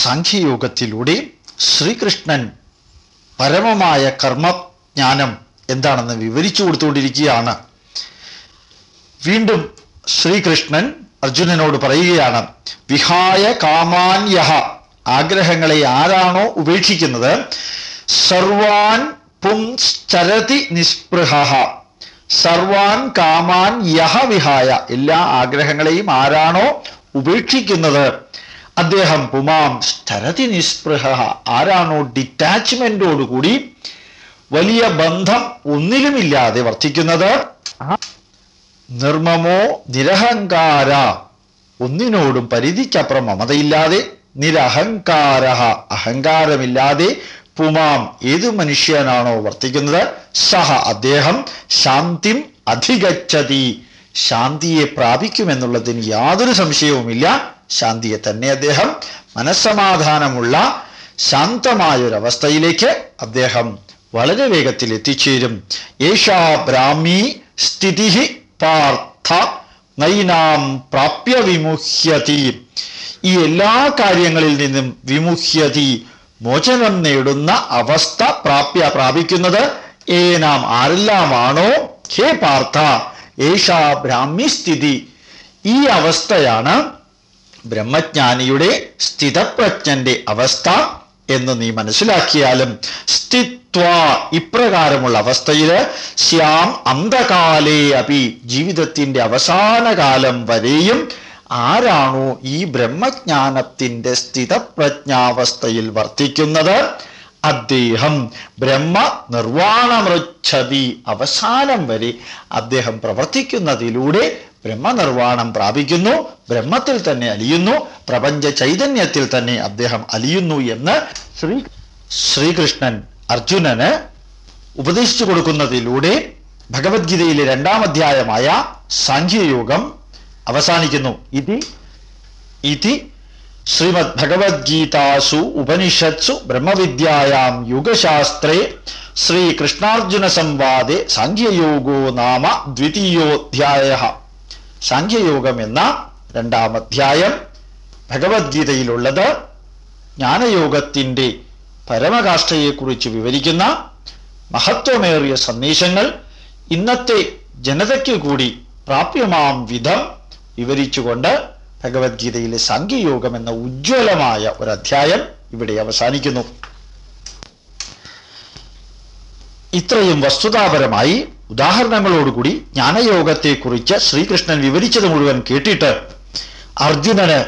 സാഖ്യയോഗത്തിലൂടെ ശ്രീകൃഷ്ണൻ പരമമായ കർമ്മജ്ഞാനം എന്താണെന്ന് വിവരിച്ചു കൊടുത്തുകൊണ്ടിരിക്കുകയാണ്. വീണ്ടും ശ്രീകൃഷ്ണൻ അർജുനനോട് പറയുകയാണ് വിഹായ കാമാന്യഹ ആഗ്രഹങ്ങളെ ആരാണോ ഉപേക്ഷിക്കുന്നത്? സർവാൻ പുംശ്ചരതി നിസ്പൃഹ സർവാൻ കാമാൻ യഹ വിഹായ എല്ലാ ആഗ്രഹങ്ങളെയും ആരാണോ ഉപേക്ഷിക്കുന്നത്? അദ്ദേഹം പുമാം സ്ഥരതി നിസ്പൃഹ ആരാണോ ഡിറ്റാച്ച്മെന്റോടുകൂടി വലിയ ബന്ധം ഒന്നിലുമില്ലാതെ വർത്തിക്കുന്നത്. നിർമ്മമോ നിരഹങ്കാര ഒന്നിനോടും പരിധിക്കപ്പുറം മമതയില്ലാതെ നിരഹങ്കാര അഹങ്കാരമില്ലാതെ പുമാം ഏതു മനുഷ്യനാണോ വർത്തിക്കുന്നത്? സഹ അദ്ദേഹം ശാന്തിം അധികച്ചതി ശാന്തിയെ പ്രാപിക്കുമെന്നുള്ളതിന് യാതൊരു സംശയവുമില്ല. ശാന്തിയെ തന്നെ അദ്ദേഹം മനസ്സമാധാനമുള്ള ശാന്തമായൊരവസ്ഥയിലേക്ക് അദ്ദേഹം വളരെ വേഗത്തിൽ എത്തിച്ചേരും. ഏഷാ ബ്രാഹ്മി സ്ഥിതി പാർത്ഥ നൈനാം പ്രാപ്യ വിമുഹ്യതി. ഈ എല്ലാ കാര്യങ്ങളിൽ നിന്നും വിമുഹ്യതി മോചനം നേടുന്ന അവസ്ഥ പ്രാപ്യ പ്രാപിക്കുന്നത് ഏനാം ആരെല്ലാമാണോ? ഹേ പാർത്ഥ ഏഷാ ബ്രാഹ്മി സ്ഥിതി. ഈ അവസ്ഥയാണ് ബ്രഹ്മജ്ഞാനിയുടെ സ്ഥിതപ്രജ്ഞന്റെ അവസ്ഥ എന്ന് നീ മനസ്സിലാക്കിയാലും സ്ഥിത്വ ഇപ്രകാരമുള്ള അവസ്ഥയിൽ ശ്യാം അന്ധകാലേ അപി ജീവിതത്തിന്റെ അവസാന കാലം വരെയും ആരാണോ ഈ ബ്രഹ്മജ്ഞാനത്തിന്റെ സ്ഥിതപ്രജ്ഞാവസ്ഥയിൽ വർത്തിക്കുന്നത്? അദ്ദേഹം ബ്രഹ്മ നിർവാണമൃച്ഛതി അവസാനം വരെ അദ്ദേഹം പ്രവർത്തിക്കുന്നതിലൂടെ ബ്രഹ്മനിർവാണം പ്രാപിക്കുന്നു ബ്രഹ്മത്തിൽ തന്നെ അലിയുന്നു പ്രപഞ്ച ചൈതന്യത്തിൽ തന്നെ അദ്ദേഹം അലിയുന്നു എന്ന് ശ്രീ ശ്രീകൃഷ്ണൻ അർജുനന് ഉപദേശിച്ചു കൊടുക്കുന്നതിലൂടെ ഭഗവത്ഗീതയിലെ രണ്ടാം അധ്യായമായ സാഖ്യയോഗം അവസാനിക്കുന്നു. ഇതി ഇതി ശ്രീമദ് ഭഗവത്ഗീതാസു ഉപനിഷത്സു ബ്രഹ്മവിദ്യായാം യുഗശാസ്ത്രേ ശ്രീകൃഷ്ണാർജുന സംവാദേ സാഖ്യയോഗോ നാമ ദ്വിതീയോധ്യായ. സാഖ്യയോഗം എന്ന രണ്ടാം അധ്യായം ഭഗവത്ഗീതയിലുള്ളത് ജ്ഞാനയോഗത്തിന്റെ പരമകാഷ്ഠയെക്കുറിച്ച് വിവരിക്കുന്ന മഹത്വമേറിയ സന്ദേശങ്ങൾ ഇന്നത്തെ ജനതയ്ക്ക് കൂടി പ്രാപ്യമാം വിധം വിവരിച്ചുകൊണ്ട് ഭഗവത്ഗീതയിലെ സാഖ്യയോഗം എന്ന ഉജ്ജ്വലമായ ഒരു അധ്യായം ഇവിടെ അവസാനിക്കുന്നു. ഇത്രയും വസ്തുതാപരമായി ഉദാഹരണങ്ങളോടുകൂടി ജ്ഞാനയോഗത്തെക്കുറിച്ച് ശ്രീകൃഷ്ണൻ വിവരിച്ചത് മുഴുവൻ കേട്ടിട്ട് അർജുനന്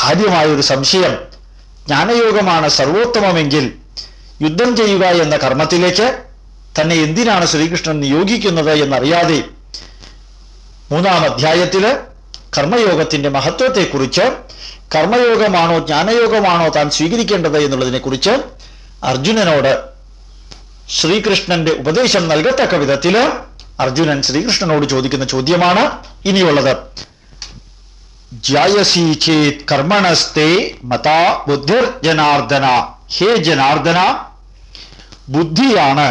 കാര്യമായ ഒരു സംശയം. ജ്ഞാനയോഗമാണ് സർവോത്തമമെങ്കിൽ യുദ്ധം ചെയ്യുക എന്ന കർമ്മത്തിലേക്ക് തന്നെ എന്തിനാണ് ശ്രീകൃഷ്ണൻ നിയോഗിക്കുന്നത് എന്നറിയാതെ മൂന്നാം അധ്യായത്തിൽ കർമ്മയോഗത്തിന്റെ മഹത്വത്തെക്കുറിച്ച് കർമ്മയോഗമാണോ ജ്ഞാനയോഗമാണോ താൻ സ്വീകരിക്കേണ്ടത് എന്നുള്ളതിനെക്കുറിച്ച് അർജുനനോട് ശ്രീകൃഷ്ണന്റെ ഉപദേശം നൽകത്തക്ക വിധത്തിൽ അർജുനൻ ശ്രീകൃഷ്ണനോട് ചോദിക്കുന്ന ചോദ്യമാണ് ഇനിയുള്ളത്. ജനാർദ്ദന ഹേ ജനാർദ്ദന ബുദ്ധിയാണ്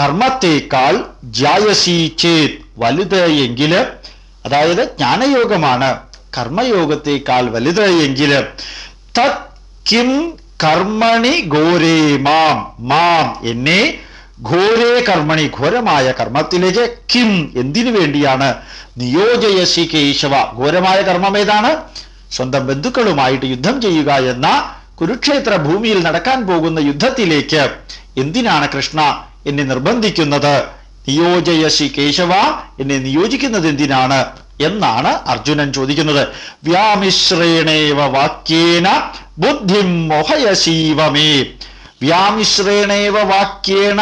കർമ്മത്തേക്കാൾ ജായസി ചേത് വലുത് എങ്കിൽ അതായത് ജ്ഞാനയോഗമാണ് കർമ്മയോഗത്തേക്കാൾ വലുത് എങ്കിൽ തത് കിം കർമ്മണി ഘോരേ മാം മാം എന്നെ ഘോരേ കർമ്മണി ഘോരമായ കർമ്മത്തിലേക്ക് കിം എന്തിനു വേണ്ടിയാണ്? നിയോജയസി കേശവ ഘോരമായ കർമ്മം ഏതാണ്? സ്വന്തം ബന്ധുക്കളുമായിട്ട് യുദ്ധം ചെയ്യുക എന്ന കുരുക്ഷേത്ര ഭൂമിയിൽ നടക്കാൻ പോകുന്ന യുദ്ധത്തിലേക്ക് എന്തിനാണ് കൃഷ്ണ എന്നെ നിർബന്ധിക്കുന്നത്? നിയോജയസി കേശവ എന്നെ നിയോജിക്കുന്നത് എന്തിനാണ്? എന്നാണ് അർജുനൻ ചോദിക്കുന്നത്. വ്യാമിശ്രേണേവ വാക്യേന ബുദ്ധിം മോഹയസീവമേ വ്യാമിശ്രേണേവ വാക്യേണ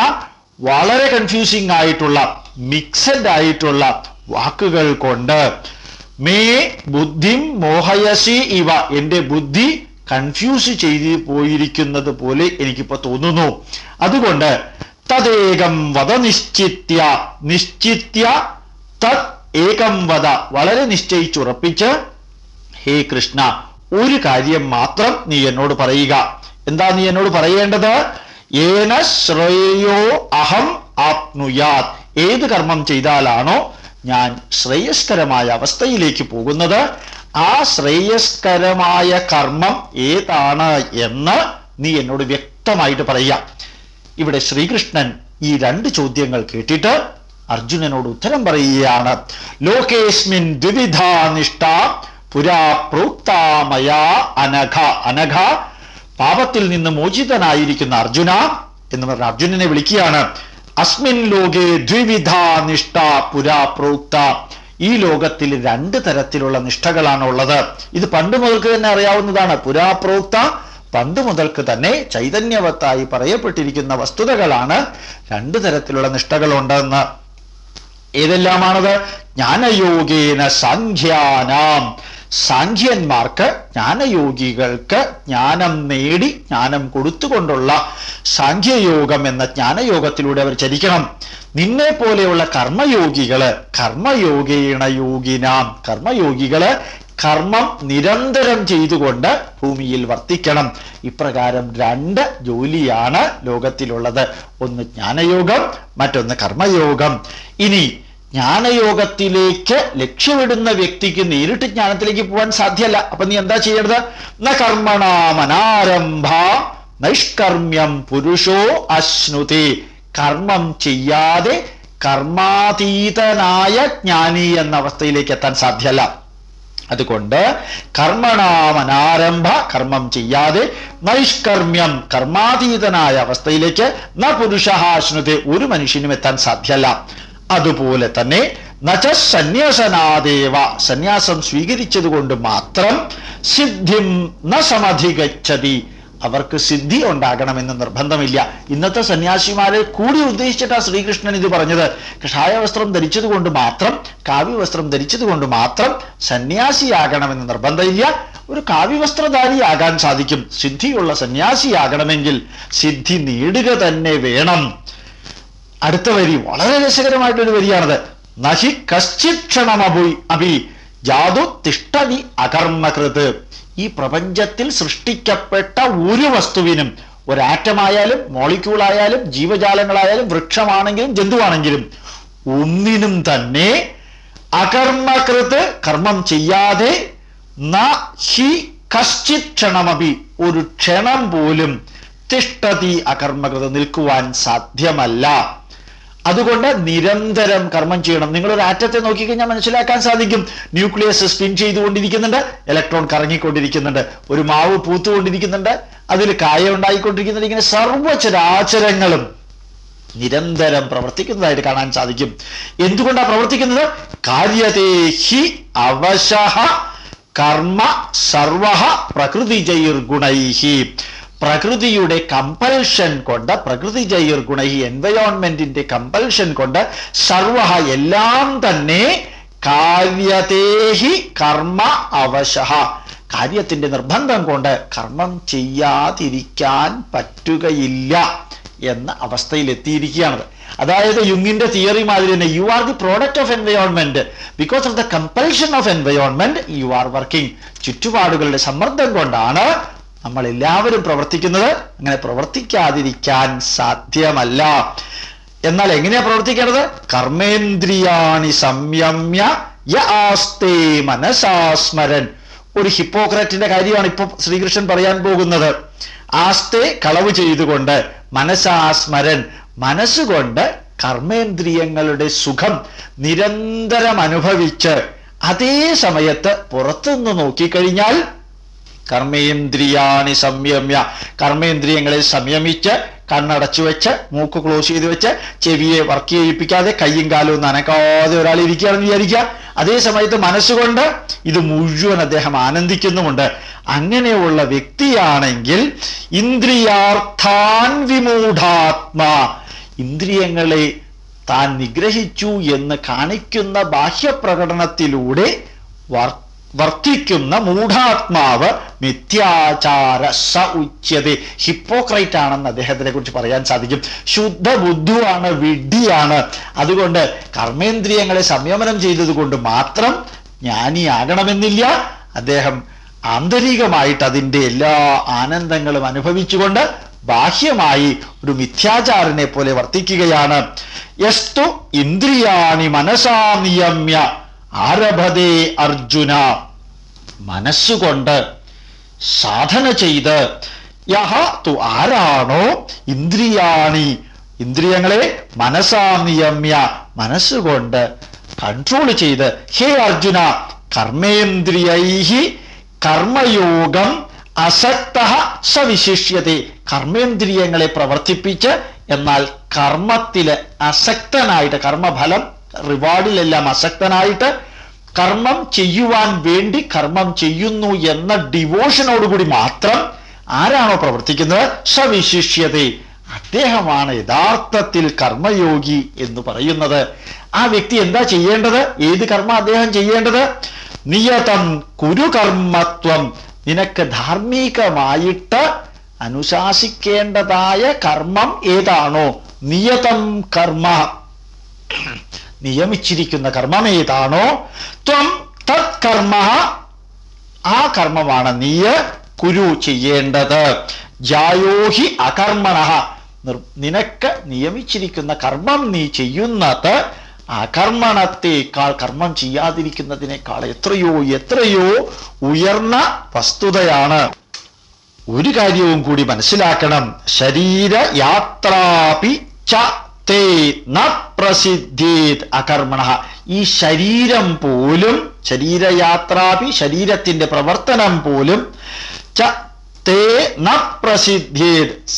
വളരെ കൺഫ്യൂസിംഗ് ആയിട്ടുള്ള മിക്സഡ് ആയിട്ടുള്ള വാക്കുകൾ കൊണ്ട് മേ ബുദ്ധിം മോഹയസി ഇവ എന്റെ ബുദ്ധി കൺഫ്യൂസ് ചെയ്തു പോയിരിക്കുന്നത് പോലെ എനിക്കിപ്പോ തോന്നുന്നു. അതുകൊണ്ട് തദേകം വധ നിശ്ചിത്യ നിശ്ചിത്യ തത് ഏകം വധ വളരെ നിശ്ചയിച്ചുറപ്പിച്ച് ഹേ കൃഷ്ണ ഒരു കാര്യം മാത്രം നീ എന്നോട് പറയുക. എന്താ നീ എന്നോട് പറയേണ്ടത്? ഏന ശ്രേയോ അഹം ആപ്നുയാത്. ഏത് കർമ്മം ചെയ്താലാണോ ഞാൻ ശ്രേയസ്കരമായ അവസ്ഥയിലേക്ക് പോകുന്നത്. ആ ശ്രേയസ്കരമായ കർമ്മം ഏതാണ് എന്ന് നീ എന്നോട് വ്യക്തമായിട്ട് പറയുക. ഇവിടെ ശ്രീകൃഷ്ണൻ ഈ രണ്ട് ചോദ്യങ്ങൾ കേട്ടിട്ട് അർജുനനോട് ഉത്തരം പറയുകയാണ്. ലോകേസ്മിൻ ദ്വിവിധ നിഷ്ഠ പുരാ പ്രോക്താമയാ അനഘ. അനഘ പാപത്തിൽ നിന്ന് മോചിതനായിരിക്കുന്ന അർജുന എന്ന് പറഞ്ഞ അർജുനനെ വിളിക്കുകയാണ്. അസ്മിൻ ലോകേ ദ്വിവിധാ നിഷ്ഠ പുരാ പ്രോക്ത. ഈ ലോകത്തിൽ രണ്ട് തരത്തിലുള്ള നിഷ്ഠകളാണ് ഉള്ളത്. ഇത് പണ്ട് മുതൽക്ക് തന്നെ അറിയാവുന്നതാണ്. പുരാപ്രോക്ത പണ്ട് മുതൽക്ക് തന്നെ ചൈതന്യവത്തായി പറയപ്പെട്ടിരിക്കുന്ന വസ്തുതകളാണ് രണ്ട് തരത്തിലുള്ള നിഷ്ഠകളുണ്ടെന്ന്. ഏതെല്ലാമാണത്? ജ്ഞാനയോഗേന സാഖ്യാനാം സാഖ്യന്മാർക്ക് ജ്ഞാനയോഗികൾക്ക് ജ്ഞാനം നേടി ജ്ഞാനം കൊടുത്തുകൊണ്ടുള്ള സാഖ്യയോഗം എന്ന ജ്ഞാനയോഗത്തിലൂടെ അവർ ചരിക്കണം. നിന്നെ പോലെയുള്ള കർമ്മയോഗികൾ കർമ്മയോഗേണ യോഗിനാം. കർമ്മയോഗികൾ കർമ്മം നിരന്തരം ചെയ്തുകൊണ്ട് ഭൂമിയിൽ വർത്തിക്കണം. ഇപ്രകാരം രണ്ട് ജോലിയാണ് ലോകത്തിലുള്ളത്. ഒന്ന് ജ്ഞാനയോഗം മറ്റൊന്ന് കർമ്മയോഗം. ഇനി ജ്ഞാനയോഗത്തിലേക്ക് ലക്ഷ്യമിടുന്ന വ്യക്തിക്ക് നേരിട്ട് ജ്ഞാനത്തിലേക്ക് പോകാൻ സാധ്യമല്ല. അപ്പൊ നീ എന്താ ചെയ്യേണ്ടത്? ന കർമ്മണാമനാരംഭ നൈഷ്കർമ്മ്യം പുരുഷോ അശ്നുതി. കർമ്മം ചെയ്യാതെ കർമാതീതനായ ജ്ഞാനി എന്ന അവസ്ഥയിലേക്ക് എത്താൻ സാധ്യമല്ല. അതുകൊണ്ട് കർമ്മണാമനാരംഭ കർമ്മം ചെയ്യാതെ നൈഷ്കർമ്മ്യം കർമാതീതനായ അവസ്ഥയിലേക്ക് ന പുരുഷഹാശ്നുതി ഒരു മനുഷ്യനും എത്താൻ സാധ്യല്ല അതുപോലെ തന്നെ നച്ച സന്യാസനാദേവ സന്യാസം സ്വീകരിച്ചതുകൊണ്ട് മാത്രം സിദ്ധിം ന സമധിഗച്ഛതി അവർക്ക് സിദ്ധി ഉണ്ടാകണമെന്ന് നിർബന്ധമില്ല. ഇന്നത്തെ സന്യാസിമാരെ കൂടി ഉദ്ദേശിച്ചിട്ടാണ് ശ്രീകൃഷ്ണൻ ഇത് പറഞ്ഞത്. കഷായ വസ്ത്രം ധരിച്ചതുകൊണ്ട് മാത്രം കാവ്യവസ്ത്രം ധരിച്ചത് കൊണ്ട് മാത്രം സന്യാസിയാകണമെന്ന് നിർബന്ധമില്ല. ഒരു കാവ്യവസ്ത്രധാരിയാകാൻ സാധിക്കും. സിദ്ധിയുള്ള സന്യാസിയാകണമെങ്കിൽ സിദ്ധി നേടുക തന്നെ വേണം. അടുത്ത വരി വളരെ രസകരമായിട്ടൊരു വരിയാണത്. നഹി കശ്ചിത് ക്ഷണമഭി അഭി ജാതു തിഷ്ടതി അകർമ്മകൃത്. ഈ പ്രപഞ്ചത്തിൽ സൃഷ്ടിക്കപ്പെട്ട ഒരു വസ്തുവിനും ഒരാറ്റമായാലും മോളിക്യൂളായാലും ജീവജാലങ്ങളായാലും വൃക്ഷമാണെങ്കിലും ജന്തുവാണെങ്കിലും ഒന്നിനും തന്നെ അകർമ്മകൃത് കർമ്മം ചെയ്യാതെ ഹി കശ്ചിത് ക്ഷണമപി ഒരു ക്ഷണം പോലും തിഷ്ടതി അകർമ്മകൃത് നിൽക്കുവാൻ സാധ്യമല്ല. അതുകൊണ്ട് നിരന്തരം കർമ്മം ചെയ്യണം. നിങ്ങൾ ഒരു ആറ്റത്തെ നോക്കിക്കഴിഞ്ഞാൽ മനസ്സിലാക്കാൻ സാധിക്കും. ന്യൂക്ലിയസ് സ്പിൻ ചെയ്തുകൊണ്ടിരിക്കുന്നുണ്ട്. ഇലക്ട്രോൺ കറങ്ങിക്കൊണ്ടിരിക്കുന്നുണ്ട്. ഒരു മാവ് പൂത്തുകൊണ്ടിരിക്കുന്നുണ്ട്. അതിൽ കായ ഉണ്ടായിക്കൊണ്ടിരിക്കുന്നുണ്ട്. ഇങ്ങനെ സർവചരാചരങ്ങളും നിരന്തരം പ്രവർത്തിക്കുന്നതായിട്ട് കാണാൻ സാധിക്കും. എന്തുകൊണ്ടാണ് പ്രവർത്തിക്കുന്നത്? കാര്യതേ ഹി അവശഹ കർമ്മ സർവ പ്രകൃതിജൈർഗുണൈഹി പ്രകൃതിയുടെ കമ്പൽഷൻ കൊണ്ട് പ്രകൃതി ജൈർ ഗുണ ഈ എൻവയോൺമെന്റിന്റെ കമ്പൽഷൻ കൊണ്ട് സർവ എല്ലാം തന്നെ കാര്യതേഹി കർമ്മ അവശഹ. കാര്യത്തിന്റെ നിർബന്ധം കൊണ്ട് കർമ്മം ചെയ്യാതിരിക്കാൻ പറ്റുകയില്ല എന്ന അവസ്ഥയിൽ എത്തിയിരിക്കുകയാണത് അതായത് യുങ്ങിന്റെ തിയറി മാതിരി തന്നെ you are the product of environment because of the compulsion of environment you are working ചുറ്റുപാടുകളുടെ സമ്മർദ്ദം കൊണ്ടാണ് നമ്മൾ എല്ലാവരും പ്രവർത്തിക്കുന്നത് അങ്ങനെ പ്രവർത്തിക്കാതിരിക്കാൻ സാധ്യമല്ല. എന്നാൽ എങ്ങനെയാ പ്രവർത്തിക്കേണ്ടത്? കർമ്മേന്ദ്രിയാണി സംയമ്യ യാസ്തേ മനസാസ്മരൻ. ഒരു ഹിപ്പോക്രാറ്റിന്റെ കാര്യമാണ് ഇപ്പൊ ശ്രീകൃഷ്ണൻ പറയാൻ പോകുന്നത്. ആസ്തെ കളവ് ചെയ്തുകൊണ്ട് മനസാസ്മരൻ. മനസ്സുകൊണ്ട് കർമ്മേന്ദ്രിയങ്ങളുടെ സുഖം നിരന്തരം അനുഭവിച്ച് അതേ സമയത്ത് പുറത്തുനിന്ന് നോക്കിക്കഴിഞ്ഞാൽ കർമ്മേന്ദ്രിയാണി സംയമ്യ. കർമ്മേന്ദ്രിയങ്ങളെ സംയമിച്ച് കണ്ണടച്ചു വെച്ച് മൂക്ക് ക്ലോസ് ചെയ്ത് വെച്ച് ചെവിയെ വർക്ക് ചെയ്യിപ്പിക്കാതെ കയ്യും കാലും നനക്കാതെ ഒരാൾ ഇരിക്കുകയാണെന്ന് വിചാരിക്കുക. അതേ സമയത്ത് മനസ്സുകൊണ്ട് ഇത് മുഴുവൻ അദ്ദേഹം ആനന്ദിക്കുന്നുമുണ്ട്. അങ്ങനെയുള്ള വ്യക്തിയാണെങ്കിൽ ഇന്ദ്രിയാർത്ഥാൻ വിമൂഢാത്മാ. ഇന്ദ്രിയങ്ങളെ താൻ നിഗ്രഹിച്ചു എന്ന് കാണിക്കുന്ന ബാഹ്യപ്രകടനത്തിലൂടെ വർ വർത്തിക്കുന്ന മൂഢാത്മാവ് മിഥ്യാചാര സ ഉച്ചത്. ഹിപ്പോക്രൈറ്റ് ആണെന്ന് അദ്ദേഹത്തിനെ കുറിച്ച് പറയാൻ സാധിക്കും. ശുദ്ധ ബുദ്ധുവാണ് വിഡ്ഢിയാണ്. അതുകൊണ്ട് കർമ്മേന്ദ്രിയങ്ങളെ സംയമനം ചെയ്തതുകൊണ്ട് മാത്രം ജ്ഞാനിയാകണമെന്നില്ല. അദ്ദേഹം ആന്തരികമായിട്ട് അതിന്റെ എല്ലാ ആനന്ദങ്ങളും അനുഭവിച്ചുകൊണ്ട് ബാഹ്യമായി ഒരു മിഥ്യാചാരനെ പോലെ വർത്തിക്കുകയാണ്. യസ്തു ഇന്ദ്രിയാണി മനസാ നിയമ്യ. ആരഭതേ അർജുന. മനസ്സുകൊണ്ട് സാധന ചെയ്ത് യഹ തു ആരാണോ ഇന്ദ്രിയാണി. ഇന്ദ്രിയങ്ങളെ മനസാ നിയമ്യ. മനസ്സുകൊണ്ട് കൺട്രോൾ ചെയ്ത് ഹേ അർജുന കർമ്മേന്ദ്രിയൈഹി കർമ്മയോഗം അസക്ത സവിശിഷ്യത. കർമ്മേന്ദ്രിയങ്ങളെ പ്രവർത്തിപ്പിച്ച് എന്നാൽ കർമ്മത്തിൽ അസക്തനായിട്ട് കർമ്മഫലം റിവാർഡിലെല്ലാം അസക്തനായിട്ട് കർമ്മം ചെയ്യുവാൻ വേണ്ടി കർമ്മം ചെയ്യുന്നു എന്ന ഡിവോഷനോടുകൂടി മാത്രം ആരാണോ പ്രവർത്തിക്കുന്നത്? സവിശിഷ്യതേ. അദ്ദേഹമാണ് യഥാർത്ഥത്തിൽ കർമ്മയോഗി എന്ന് പറയുന്നത്. ആ വ്യക്തി എന്താ ചെയ്യേണ്ടത്? ഏത് കർമ്മ അദ്ദേഹം ചെയ്യേണ്ടത്? നിയതം കുരുകർമ്മത്വം നിനക്ക് ധാർമ്മികമായിട്ട് അനുശാസിക്കേണ്ടതായ കർമ്മം ഏതാണോ? നിയതം കർമ്മ. നിയമിച്ചിരിക്കുന്ന കർമ്മം ഏതാണോ ത്വം തത് കർമ്മ ആ കർമ്മമാണ് നീയ കുരു ചെയ്യേണ്ടത്. ജായോഹി അകർമ്മണ. നിനക്ക് നിയമിച്ചിരിക്കുന്ന കർമ്മം നീ ചെയ്യുന്നത് അകർമ്മണത്തെക്കാൾ കർമ്മം ചെയ്യാതിരിക്കുന്നതിനേക്കാൾ എത്രയോ എത്രയോ ഉയർന്ന വസ്തുതയാണ്. ഒരു കാര്യവും കൂടി മനസ്സിലാക്കണം. ശരീര യാത്രാപി ച തേ പ്രസിദ്ധേത് അകർമ്മണ ഈ ശരീരം പോലും ശരീരയാത്രാപി ശരീരത്തിന്റെ പ്രവർത്തനം പോലും ച തേ ന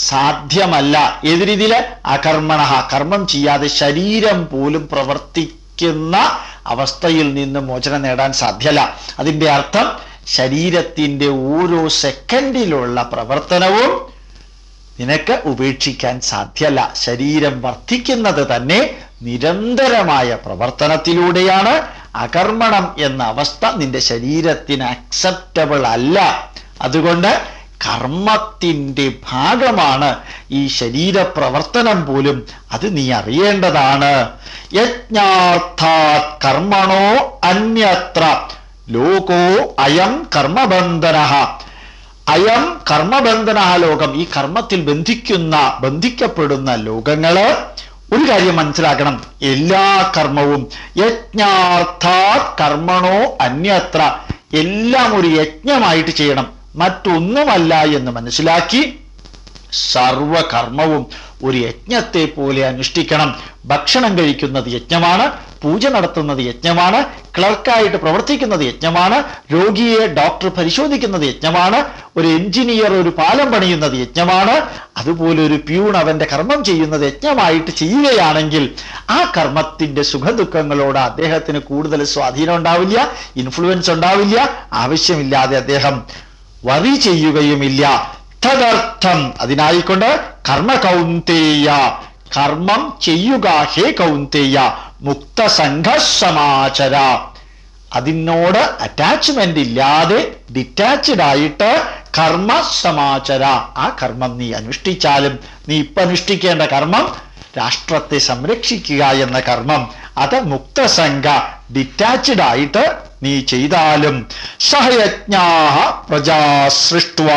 സാധ്യമല്ല. ഏത് രീതിയിൽ? അകർമ്മണ കർമ്മം ചെയ്യാതെ ശരീരം പോലും പ്രവർത്തിക്കുന്ന അവസ്ഥയിൽ നിന്ന് മോചനം നേടാൻ സാധ്യല്ല അതിന്റെ അർത്ഥം ശരീരത്തിന്റെ ഓരോ സെക്കൻഡിലുള്ള പ്രവർത്തനവും നിനക്ക് ഉപേക്ഷിക്കാൻ സാധ്യല്ല. ശരീരം വർദ്ധിക്കുന്നത് തന്നെ നിരന്തരമായ പ്രവർത്തനത്തിലൂടെയാണ് അകർമ്മണം എന്ന അവസ്ഥ നിന്റെ ശരീരത്തിന് അക്സെപ്റ്റബിൾ അല്ല. അതുകൊണ്ട് കർമ്മത്തിന്റെ ഭാഗമാണ് ഈ ശരീരപ്രവർത്തനം പോലും. അത് നീ അറിയേണ്ടതാണ്. യജ്ഞാർത്ഥാ കർമ്മണോ അന്യത്ര. ലോകോ അയം കർമ്മബന്ധന. അയം കർമ്മബന്ധന ലോകം ഈ കർമ്മത്തിൽ ബന്ധിക്കുന്ന ബന്ധിക്കപ്പെടുന്ന ലോകങ്ങൾ ഒരു കാര്യം മനസ്സിലാക്കണം. എല്ലാ കർമ്മവും യജ്ഞാർത്ഥാത് കർമ്മണോ അന്യത്ര എല്ലാം ഒരു യജ്ഞമായിട്ട് ചെയ്യണം. മറ്റൊന്നുമല്ല എന്ന് മനസ്സിലാക്കി സർവകർമ്മവും ഒരു യജ്ഞത്തെ പോലെ അനുഷ്ഠിക്കണം. ഭക്ഷണം കഴിക്കുന്നത് യജ്ഞമാണ് പൂജ നടത്തുന്നത് യജ്ഞമാണ് ക്ലർക്കായിട്ട് പ്രവർത്തിക്കുന്നത് യജ്ഞമാണ് രോഗിയെ ഡോക്ടർ പരിശോധിക്കുന്നത് യജ്ഞമാണ് ഒരു എഞ്ചിനീയർ ഒരു പാലം പണിയുന്നത് യജ്ഞമാണ് അതുപോലെ ഒരു പ്യൂൺ അവന്റെ കർമ്മം ചെയ്യുന്നത് യജ്ഞമായിട്ട് ചെയ്യുകയാണെങ്കിൽ ആ കർമ്മത്തിന്റെ സുഖദുഃഖങ്ങളോട് അദ്ദേഹത്തിന് കൂടുതൽ സ്വാധീനം ഉണ്ടാവില്ല ഇൻഫ്ലുവൻസ് ഉണ്ടാവില്ല ആവശ്യമില്ലാതെ അദ്ദേഹം വറി ചെയ്യുകയുമില്ല. തദർത്ഥം. അതിനായിക്കൊണ്ട് കർമ്മ കൗന്തേയ കർമ്മം ചെയ്യുക ഹേ കൗന്തേയ മുക്തസംഘ സമാചര അതിനോട് അറ്റാച്ച്മെന്റ് ഇല്ലാതെ ഡിറ്റാച്ച്ഡ് ആയിട്ട് കർമ്മ സമാചര ആ കർമ്മം നീ അനുഷ്ഠിച്ചാലും നീ ഇപ്പൊ അനുഷ്ഠിക്കേണ്ട കർമ്മം രാഷ്ട്രത്തെ സംരക്ഷിക്കുക എന്ന കർമ്മം. അത് മുക്തസംഘ ഡിറ്റാച്ച്ഡ് ആയിട്ട് നീ ചെയ്താലും സഹയജ്ഞാ പ്രജാ സൃഷ്ടുവ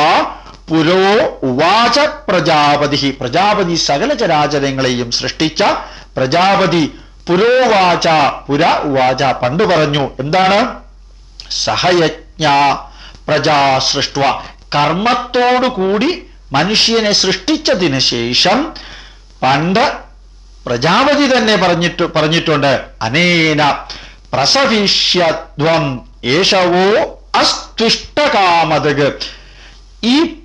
പുരോ ഉവാച പ്രജാപതി പ്രജാപതി സകല ചരാചരങ്ങളെയും സൃഷ്ടിച്ച പ്രജാപതി പുരോവാച പുര ഉവാച. പണ്ട് പറഞ്ഞു എന്താണ്? സഹയജ്ഞ പ്രജാ സൃഷ്ട കർമ്മത്തോടുകൂടി മനുഷ്യനെ സൃഷ്ടിച്ചതിന് ശേഷം പണ്ട് പ്രജാപതി തന്നെ പറഞ്ഞിട്ട് പറഞ്ഞിട്ടുണ്ട്. അനേന പ്രസവിഷ്യത്വം ഏഷവോ അസ്തുഷ്ടകാമതക്. ഈ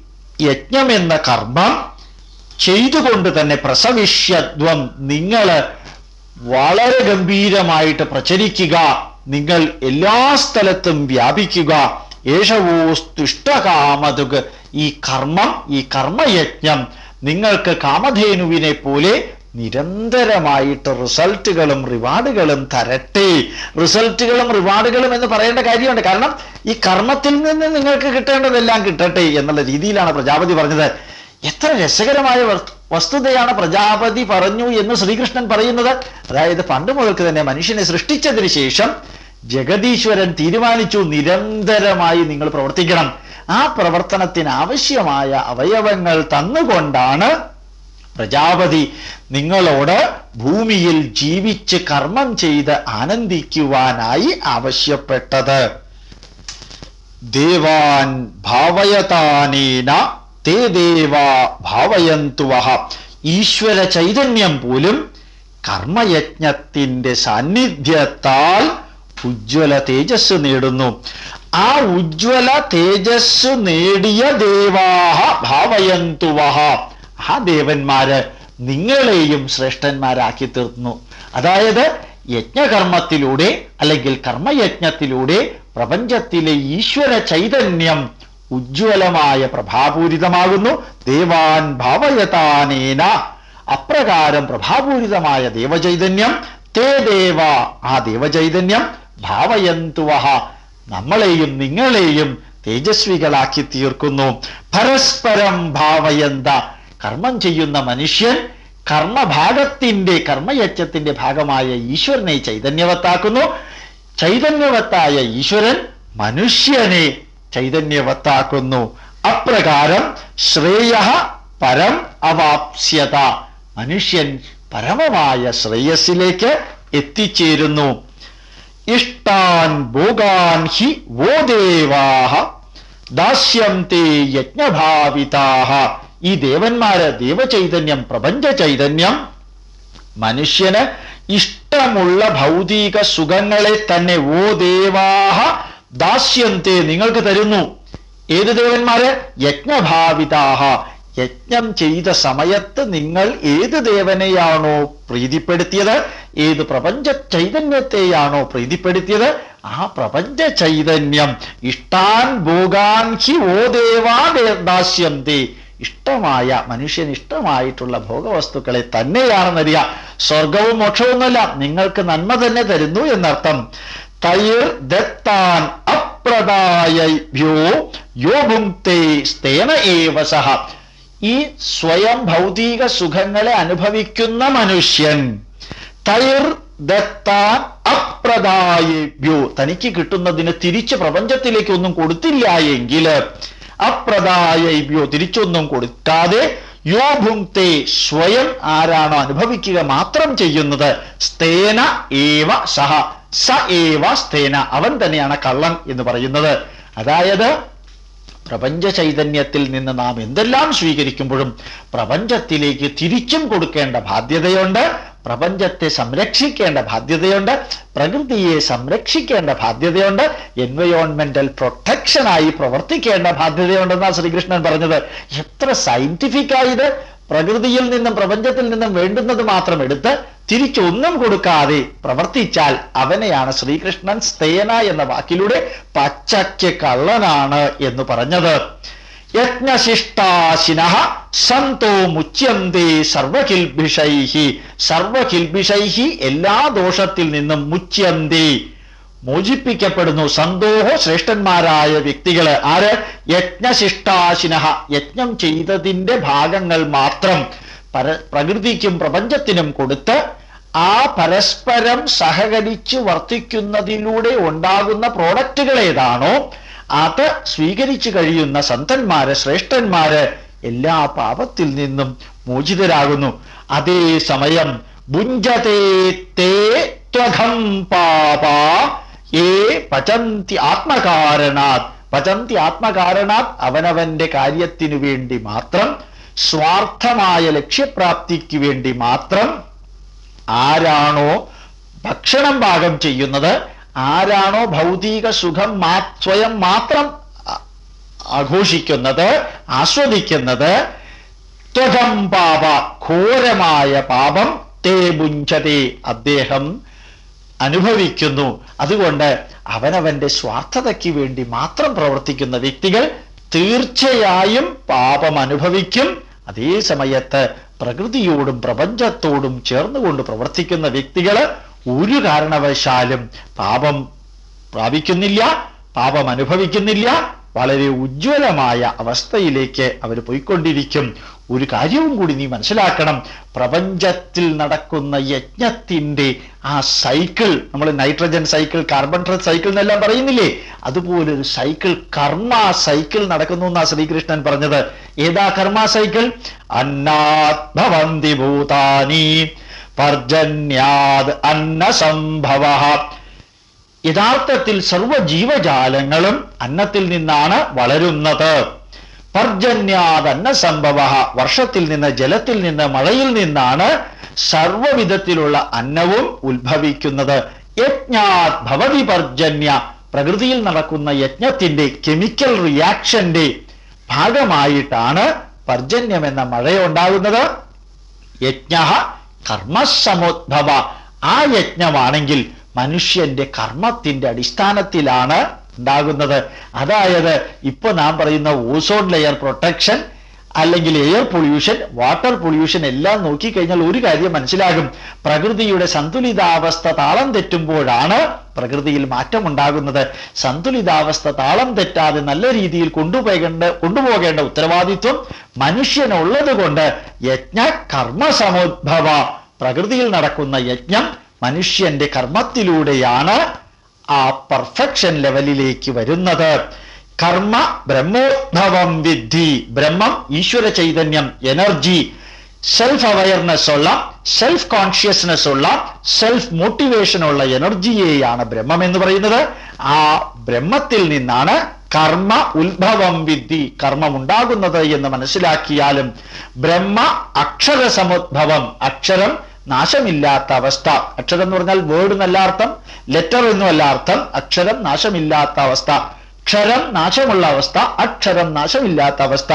യജ്ഞം എന്ന കർമ്മം ചെയ്തുകൊണ്ട് തന്നെ പ്രസവിഷ്യത്വം നിങ്ങൾ വളരെ ഗംഭീരമായിട്ട് പ്രചരിക്കുക. നിങ്ങൾ എല്ലാ സ്ഥലത്തും വ്യാപിക്കുക. ഏഷവോസ്തുഷ്ടകാമതുക് ഈ കർമ്മം ഈ കർമ്മയജ്ഞം നിങ്ങൾക്ക് കാമധേനുവിനെ പോലെ നിരന്തരമായിട്ട് റിസൾട്ടുകളും റിവാർഡുകളും തരട്ടെ. റിസൾട്ടുകളും റിവാർഡുകളും എന്ന് പറയേണ്ട കാര്യമുണ്ട്. കാരണം ഈ കർമ്മത്തിൽ നിന്ന് നിങ്ങൾക്ക് കിട്ടേണ്ടതെല്ലാം കിട്ടട്ടെ എന്നുള്ള രീതിയിലാണ് പ്രജാപതി പറഞ്ഞത്. എത്ര രസകരമായ വസ്തുതയാണ് പ്രജാപതി പറഞ്ഞു എന്ന് ശ്രീകൃഷ്ണൻ പറയുന്നത്. അതായത് പണ്ട് മുതൽക്ക് തന്നെ മനുഷ്യനെ സൃഷ്ടിച്ചതിന് ശേഷം ജഗതീശ്വരൻ തീരുമാനിച്ചു നിരന്തരമായി നിങ്ങൾ പ്രവർത്തിക്കണം. ആ പ്രവർത്തനത്തിന് ആവശ്യമായ അവയവങ്ങൾ തന്നുകൊണ്ടാണ് പ്രജാപതി നിങ്ങളോട് ഭൂമിയിൽ ജീവിച്ച് കർമ്മം ചെയ്ത് ആനന്ദിക്കുവാനായി ആവശ്യപ്പെട്ടത്. ദേവാൻ ഭാവയതാനേന തേ ദേവാ ഭാവയന്തുവഹ. ഈശ്വര ചൈതന്യം പോലും കർമ്മയജ്ഞത്തിന്റെ സാന്നിധ്യത്താൽ ഉജ്ജ്വല തേജസ് നേടുന്നു. ആ ഉജ്ജ്വല തേജസ് നേടിയ ദേവാഹ ഭാവയന്തുവഹ. ആ ദേവന്മാര് നിങ്ങളെയും ശ്രേഷ്ഠന്മാരാക്കി തീർന്നു അതായത് യജ്ഞകർമ്മത്തിലൂടെ അല്ലെങ്കിൽ കർമ്മയജ്ഞത്തിലൂടെ പ്രപഞ്ചത്തിലെ ഈശ്വര ചൈതന്യം ഉജ്ജ്വലമായ പ്രഭാപൂരിതമാകുന്നു. ദേവാൻ ഭാവയതാനേന. അപ്രകാരം പ്രഭാപൂരിതമായ ദേവചൈതന്യം. തേ ദേവ ആ ദേവചൈതന്യം. ഭാവയന്തുവഹ. നമ്മളെയും നിങ്ങളെയും തേജസ്വികളാക്കി തീർക്കുന്നു. പരസ്പരം ഭാവയന്ത. കർമ്മം ചെയ്യുന്ന മനുഷ്യൻ കർമ്മഭാഗത്തിന്റെ കർമ്മയജ്ഞത്തിന്റെ ഭാഗമായ ഈശ്വരനെ ചൈതന്യവത്താക്കുന്നു. ചൈതന്യവത്തായ ഈശ്വരൻ മനുഷ്യനെ ചൈതന്യവത്താക്കുന്നു. അപ്രകാരം ശ്രേയ പരം അവാപ്സ്യത. മനുഷ്യൻ പരമമായ ശ്രേയസ്സിലേക്ക് എത്തിച്ചേരുന്നു. ഇഷ്ടാൻ ഭോഗാൻ ഹി വോ ദേവാഹ. ദാസ്യം തേ യജ്ഞഭാവിതാഹ. ഈ ദേവന്മാര് ദേവചൈതന്യം പ്രപഞ്ച ചൈതന്യം മനുഷ്യന് ഇഷ്ടമുള്ള ഭൗതിക സുഖങ്ങളെ തന്നെ ഓ ദേവാഹ ദാസ്യന്തേ നിങ്ങൾക്ക് തരുന്നു. ഏത് ദേവന്മാര്? യജ്ഞഭാവിതാഹ. യജ്ഞം ചെയ്ത സമയത്ത് നിങ്ങൾ ഏത് ദേവനെയാണോ പ്രീതിപ്പെടുത്തിയത്? ഏത് പ്രപഞ്ച ചൈതന്യത്തെയാണോ പ്രീതിപ്പെടുത്തിയത്? ആ പ്രപഞ്ച ചൈതന്യം. ഇഷ്ടാൻ ഭോഗാൻ ഹി ഓ ദേവാ ദാസ്യന്തി. ഇഷ്ടമായ മനുഷ്യന് ഇഷ്ടമായിട്ടുള്ള ഭോഗവസ്തുക്കളെ തന്നെയാണെന്നറിയാം. സ്വർഗവും മോക്ഷവുമൊന്നുമല്ല നിങ്ങൾക്ക് നന്മ തന്നെ തരുന്നു എന്നർത്ഥം. തൈർ ദത്താൻ യോ സ്തേന സഹ. ഈ സ്വയം ഭൗതിക സുഖങ്ങളെ അനുഭവിക്കുന്ന മനുഷ്യൻ തൈർ ദത്താൻ അപ്രദായഭ്യോ. തനിക്ക് കിട്ടുന്നതിന് തിരിച്ച് പ്രപഞ്ചത്തിലേക്ക് ഒന്നും കൊടുത്തില്ല എങ്കിൽ അപ്രദായഭ്യോ തിരിച്ചൊന്നും കൊടുക്കാതെ യോ സ്വയം ആരാണോ അനുഭവിക്കുക മാത്രം ചെയ്യുന്നത് സ്തേന ഏവ സഹ സ ഏവ സ്തേന അവൻ തന്നെയാണ് കള്ളൻ എന്ന് പറയുന്നത്. അതായത് പ്രപഞ്ച ചൈതന്യത്തിൽ നിന്ന് നാം എന്തെല്ലാം സ്വീകരിക്കുമ്പോഴും പ്രപഞ്ചത്തിലേക്ക് തിരിച്ചും കൊടുക്കേണ്ട ബാധ്യതയുണ്ട്. പ്രപഞ്ചത്തെ സംരക്ഷിക്കേണ്ട ബാധ്യതയുണ്ട് പ്രകൃതിയെ സംരക്ഷിക്കേണ്ട ബാധ്യതയുണ്ട് എൻവയോൺമെന്റൽ പ്രൊട്ടക്ഷനായി പ്രവർത്തിക്കേണ്ട ബാധ്യതയുണ്ടെന്നാണ് ശ്രീകൃഷ്ണൻ പറഞ്ഞത്. എത്ര സയന്റിഫിക് ആയത് പ്രകൃതിയിൽ നിന്നും പ്രപഞ്ചത്തിൽ നിന്നും വേണ്ടുന്നത് മാത്രം എടുത്ത് തിരിച്ചൊന്നും കൊടുക്കാതെ പ്രവർത്തിച്ചാൽ അവനെയാണ് ശ്രീകൃഷ്ണൻ സ്തേന എന്ന വാക്കിലൂടെ പച്ചയ്ക്ക് കള്ളനാണ് എന്ന് പറഞ്ഞത്. യജ്ഞശിഷ്ടാശിന സന്തോ മുച്യന്തേ സർവകിൽഭിഷൈഹി. സർവകിൽഭിഷൈഹി എല്ലാ ദോഷത്തിൽ നിന്നും മുച്യന്തേ. മോചിപ്പിക്കപ്പെടുന്നു സന്തോഹ ശ്രേഷ്ഠന്മാരായ വ്യക്തികൾ. ആര്? യജ്ഞശിഷ്ടാശിന. യജ്ഞം ചെയ്തതിന്റെ ഭാഗങ്ങൾ മാത്രം പര പ്രകൃതിക്കും പ്രപഞ്ചത്തിനും കൊടുത്ത് ആ പരസ്പരം സഹകരിച്ച് വർത്തിക്കുന്നതിലൂടെ ഉണ്ടാകുന്ന പ്രോഡക്റ്റുകൾ ഏതാണോ അത് സ്വീകരിച്ചു കഴിയുന്ന സന്തന്മാര് ശ്രേഷ്ഠന്മാര് എല്ലാ പാപത്തിൽ നിന്നും മോചിതരാകുന്നു. അതേ സമയം ഭുഞ്ചതേ തേ പാപ ഏ പചന്തി ആത്മകാരണാത്. പചന്തി ആത്മകാരണാത് അവനവന്റെ കാര്യത്തിനു വേണ്ടി മാത്രം സ്വാർത്ഥമായ ലക്ഷ്യപ്രാപ്തിക്ക് വേണ്ടി മാത്രം ആരാണോ ഭക്ഷണം പാകം ചെയ്യുന്നത് ആരാണോ ഭൗതിക സുഖം മാ സ്വയം മാത്രം ആഘോഷിക്കുന്നത് ആസ്വദിക്കുന്നത് ത്വകം പാപ ഘോരമായ പാപം തേ മുഞ്ചതേ അദ്ദേഹം അനുഭവിക്കുന്നു. അതുകൊണ്ട് അവനവന്റെ സ്വാർത്ഥതയ്ക്ക് വേണ്ടി മാത്രം പ്രവർത്തിക്കുന്ന വ്യക്തികൾ തീർച്ചയായും പാപം അനുഭവിക്കും. അതേ സമയത്ത് പ്രകൃതിയോടും പ്രപഞ്ചത്തോടും ചേർന്നുകൊണ്ട് പ്രവർത്തിക്കുന്ന വ്യക്തികൾ ഒരു കാരണവശാലും പാപം പ്രാപിക്കുന്നില്ല പാപം അനുഭവിക്കുന്നില്ല വളരെ ഉജ്ജ്വലമായ അവസ്ഥയിലേക്ക് അവർ പോയിക്കൊണ്ടിരിക്കും. ഒരു കാര്യവും കൂടി നീ മനസ്സിലാക്കണം. പ്രപഞ്ചത്തിൽ നടക്കുന്ന യജ്ഞത്തിന്റെ ആ സൈക്കിൾ നമ്മൾ നൈട്രജൻ സൈക്കിൾ കാർബൺ സൈക്കിൾ എന്നെല്ലാം പറയുന്നില്ലേ? അതുപോലെ ഒരു സൈക്കിൾ കർമ്മ സൈക്കിൾ നടക്കുന്നു എന്നാ ശ്രീകൃഷ്ണൻ പറഞ്ഞത്. ഏതാ കർമ്മ സൈക്കിൾ? അന്നാത്മവന്തി ഭൂതാനി. പർജന്യാത് അന്നസംഭവ. യഥാർത്ഥത്തിൽ സർവ ജീവജാലങ്ങളും അന്നത്തിൽ നിന്നാണ് വളരുന്നത്. പർജന്യാത് അന്നസംഭവ. വർഷത്തിൽ നിന്ന് ജലത്തിൽ നിന്ന് മഴയിൽ നിന്നാണ് സർവവിധത്തിലുള്ള അന്നവും ഉത്ഭവിക്കുന്നത്. യജ്ഞാത് ഭവതി പർജന്യ. പ്രകൃതിയിൽ നടക്കുന്ന യജ്ഞത്തിന്റെ കെമിക്കൽ റിയാക്ഷന്റെ ഭാഗമായിട്ടാണ് പർജന്യം എന്ന മഴയുണ്ടാകുന്നത്. യജ്ഞ കർമ്മസമുദ്ഭവ. ആ യജ്ഞമാണെങ്കിൽ മനുഷ്യന്റെ കർമ്മത്തിന്റെ അടിസ്ഥാനത്തിലാണ് ഉണ്ടാകുന്നത്. അതായത് ഇപ്പൊ നാം പറയുന്ന ഓസോൺ ലെയർ പ്രൊട്ടക്ഷൻ അല്ലെങ്കിൽ എയർ പൊല്യൂഷൻ വാട്ടർ പൊല്യൂഷൻ എല്ലാം നോക്കിക്കഴിഞ്ഞാൽ ഒരു കാര്യം മനസ്സിലാകും. പ്രകൃതിയുടെ സന്തുലിതാവസ്ഥ താളം തെറ്റുമ്പോഴാണ് പ്രകൃതിയിൽ മാറ്റമുണ്ടാകുന്നത്. സന്തുലിതാവസ്ഥ താളം തെറ്റാതെ നല്ല രീതിയിൽ കൊണ്ടുപോകേണ്ട കൊണ്ടുപോകേണ്ട ഉത്തരവാദിത്വം മനുഷ്യനുള്ളത് കൊണ്ട് യജ്ഞ കർമ്മസമുദ്ഭവ. പ്രകൃതിയിൽ നടക്കുന്ന യജ്ഞം മനുഷ്യന്റെ കർമ്മത്തിലൂടെയാണ് ആ പെർഫെക്ഷൻ ലെവലിലേക്ക് വരുന്നത്. കർമ്മ ബ്രഹ്മോദ്ഭവം വിദ്ധി ബ്രഹ്മം ഈശ്വര ചൈതന്യം എനർജി സെൽഫ് അവയർനെസ് ഉള്ള സെൽഫ് കോൺഷ്യസ്നെസ് ഉള്ള സെൽഫ് മോട്ടിവേഷൻ ഉള്ള എനർജിയെയാണ് ബ്രഹ്മം എന്ന് പറയുന്നത്. ആ ബ്രഹ്മത്തിൽ നിന്നാണ് കർമ്മ ഉത്ഭവം വിദ്ധി കർമ്മം ഉണ്ടാകുന്നത് എന്ന് മനസ്സിലാക്കിയാലും ബ്രഹ്മ അക്ഷര സമുദ്ഭവം അക്ഷരം നാശമില്ലാത്ത അവസ്ഥ. അക്ഷരം എന്ന് പറഞ്ഞാൽ വേർഡ് എന്നല്ല അർത്ഥം ലെറ്റർ എന്നുമല്ല അർത്ഥം അക്ഷരം നാശമില്ലാത്ത അവസ്ഥ. ക്ഷരം നാശമുള്ള അവസ്ഥ അക്ഷരം നാശമില്ലാത്ത അവസ്ഥ.